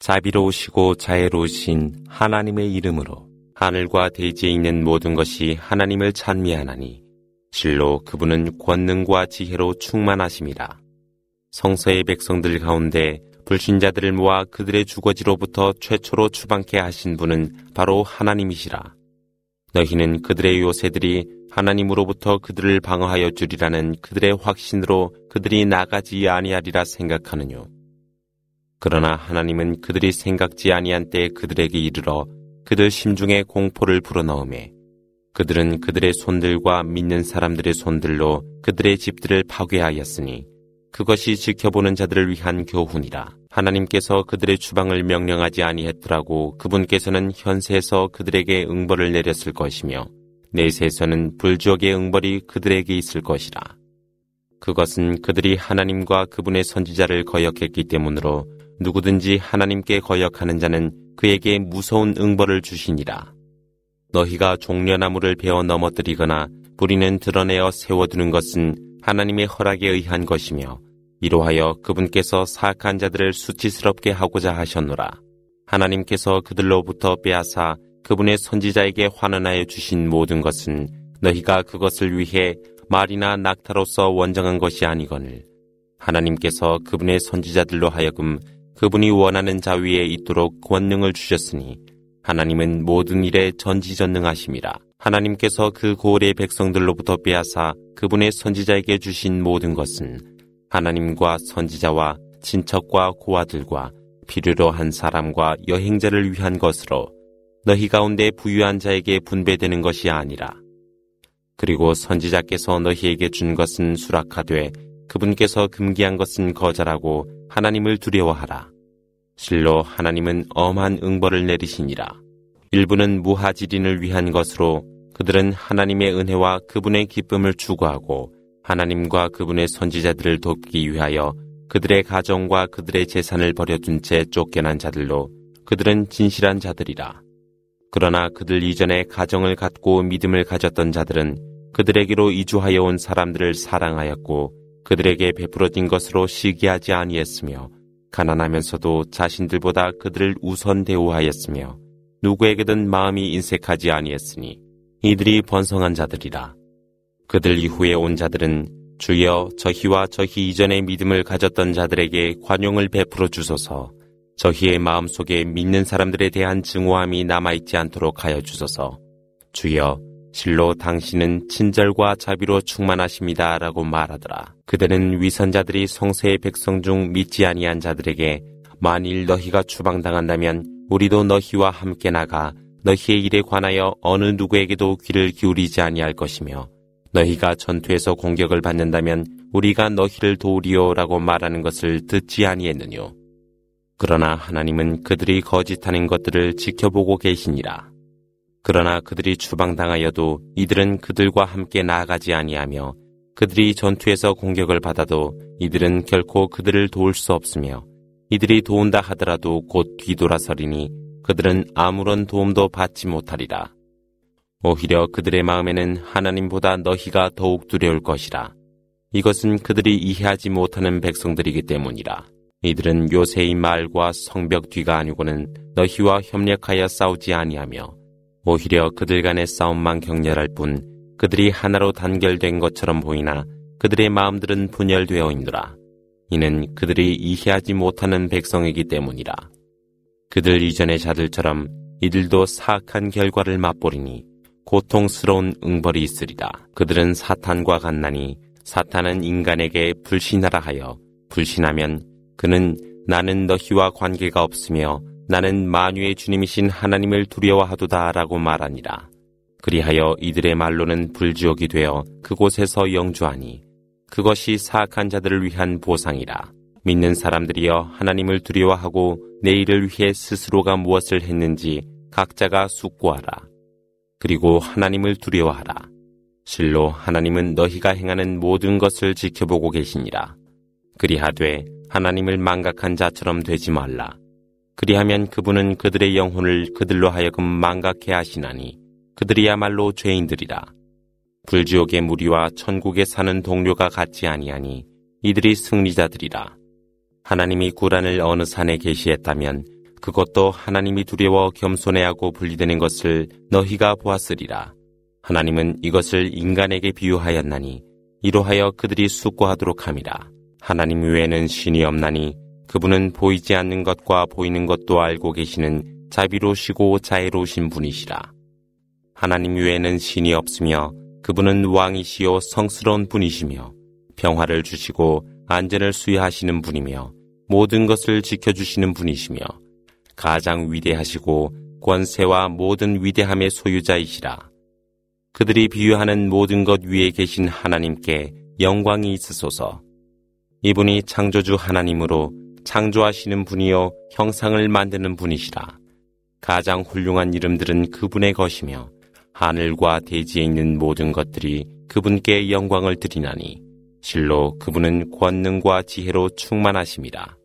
자비로우시고 자애로우신 하나님의 이름으로 하늘과 대지에 있는 모든 것이 하나님을 찬미하나니 실로 그분은 권능과 지혜로 충만하심이라. 성서의 백성들 가운데 불신자들을 모아 그들의 주거지로부터 최초로 추방케 하신 분은 바로 하나님이시라. 너희는 그들의 요새들이 하나님으로부터 그들을 방어하여 주리라는 그들의 확신으로 그들이 나가지 아니하리라 생각하느뇨. 그러나 하나님은 그들이 생각지 아니한 때 그들에게 이르러 그들 심중에 공포를 불어넣음에 그들은 그들의 손들과 믿는 사람들의 손들로 그들의 집들을 파괴하였으니 그것이 지켜보는 자들을 위한 교훈이라. 하나님께서 그들의 주방을 명령하지 아니했더라고 그분께서는 현세에서 그들에게 응벌을 내렸을 것이며 내세에서는 불지옥의 응벌이 그들에게 있을 것이라. 그것은 그들이 하나님과 그분의 선지자를 거역했기 때문으로 누구든지 하나님께 거역하는 자는 그에게 무서운 응벌을 주시니라. 너희가 종려나무를 베어 넘어뜨리거나 뿌리는 드러내어 세워두는 것은 하나님의 허락에 의한 것이며 이로하여 그분께서 사악한 자들을 수치스럽게 하고자 하셨노라. 하나님께서 그들로부터 빼앗아 그분의 선지자에게 환원하여 주신 모든 것은 너희가 그것을 위해 말이나 낙타로서 원정한 것이 아니거늘 하나님께서 그분의 선지자들로 하여금 그분이 원하는 자위에 있도록 권능을 주셨으니 하나님은 모든 일에 전지전능하심이라. 하나님께서 그 고을의 백성들로부터 빼앗아 그분의 선지자에게 주신 모든 것은 하나님과 선지자와 친척과 고아들과 필요로 한 사람과 여행자를 위한 것으로 너희 가운데 부유한 자에게 분배되는 것이 아니라 그리고 선지자께서 너희에게 준 것은 수락하되 그분께서 금기한 것은 거절하고 하나님을 두려워하라. 실로 하나님은 엄한 응벌을 내리시니라. 일부는 무하지린을 위한 것으로 그들은 하나님의 은혜와 그분의 기쁨을 추구하고 하나님과 그분의 선지자들을 돕기 위하여 그들의 가정과 그들의 재산을 버려둔 채 쫓겨난 자들로 그들은 진실한 자들이라. 그러나 그들 이전에 가정을 갖고 믿음을 가졌던 자들은 그들에게로 이주하여 온 사람들을 사랑하였고 그들에게 베풀어진 것으로 시기하지 아니했으며 가난하면서도 자신들보다 그들을 우선 대우하였으며 누구에게든 마음이 인색하지 아니했으니 이들이 번성한 자들이라. 그들 이후에 온 자들은 주여 저희와 저희 이전에 믿음을 가졌던 자들에게 관용을 베풀어 주소서 저희의 마음속에 믿는 사람들에 대한 증오함이 남아있지 않도록 하여 주소서 주여 실로 당신은 친절과 자비로 충만하십니다. 라고 말하더라. 그들은 위선자들이 성세의 백성 중 믿지 아니한 자들에게 만일 너희가 추방당한다면 우리도 너희와 함께 나가 너희의 일에 관하여 어느 누구에게도 귀를 기울이지 아니할 것이며 너희가 전투에서 공격을 받는다면 우리가 너희를 도우리오라고 말하는 것을 듣지 아니했느뇨. 그러나 하나님은 그들이 거짓하는 것들을 지켜보고 계시니라. 그러나 그들이 추방당하여도 이들은 그들과 함께 나아가지 아니하며 그들이 전투에서 공격을 받아도 이들은 결코 그들을 도울 수 없으며 이들이 도운다 하더라도 곧 뒤돌아서리니 그들은 아무런 도움도 받지 못하리라. 오히려 그들의 마음에는 하나님보다 너희가 더욱 두려울 것이라. 이것은 그들이 이해하지 못하는 백성들이기 때문이라. 이들은 요새의 말과 성벽 뒤가 아니고는 너희와 협력하여 싸우지 아니하며 오히려 그들 간의 싸움만 격렬할 뿐 그들이 하나로 단결된 것처럼 보이나 그들의 마음들은 분열되어 있노라. 이는 그들이 이해하지 못하는 백성이기 때문이라. 그들 이전의 자들처럼 이들도 사악한 결과를 맛보리니 고통스러운 응벌이 있으리라. 그들은 사탄과 같나니 사탄은 인간에게 불신하라 하여 불신하면 그는 나는 너희와 관계가 없으며 나는 만유의 주님이신 하나님을 두려워하도다라고 말하니라. 그리하여 이들의 말로는 불지옥이 되어 그곳에서 영주하니 그것이 사악한 자들을 위한 보상이라. 믿는 사람들이여 하나님을 두려워하고 내일을 위해 스스로가 무엇을 했는지 각자가 숙고하라. 그리고 하나님을 두려워하라. 실로 하나님은 너희가 행하는 모든 것을 지켜보고 계시니라. 그리하되 하나님을 망각한 자처럼 되지 말라. 그리하면 그분은 그들의 영혼을 그들로 하여금 망각해 하시나니 그들이야말로 죄인들이라. 불지옥의 무리와 천국에 사는 동료가 같지 아니하니 이들이 승리자들이라. 하나님이 구란을 어느 산에 계시했다면 그것도 하나님이 두려워 겸손해하고 분리되는 것을 너희가 보았으리라. 하나님은 이것을 인간에게 비유하였나니 이로하여 그들이 숙고하도록 함이라. 하나님 외에는 신이 없나니 그분은 보이지 않는 것과 보이는 것도 알고 계시는 자비로우시고 자애로우신 분이시라. 하나님 외에는 신이 없으며 그분은 왕이시요 성스러운 분이시며 평화를 주시고 안전을 수여하시는 분이며 모든 것을 지켜주시는 분이시며 가장 위대하시고 권세와 모든 위대함의 소유자이시라. 그들이 비유하는 모든 것 위에 계신 하나님께 영광이 있으소서. 이분이 창조주 하나님으로 창조하시는 분이요 형상을 만드는 분이시라. 가장 훌륭한 이름들은 그분의 것이며 하늘과 대지에 있는 모든 것들이 그분께 영광을 드리나니 실로 그분은 권능과 지혜로 충만하심이라.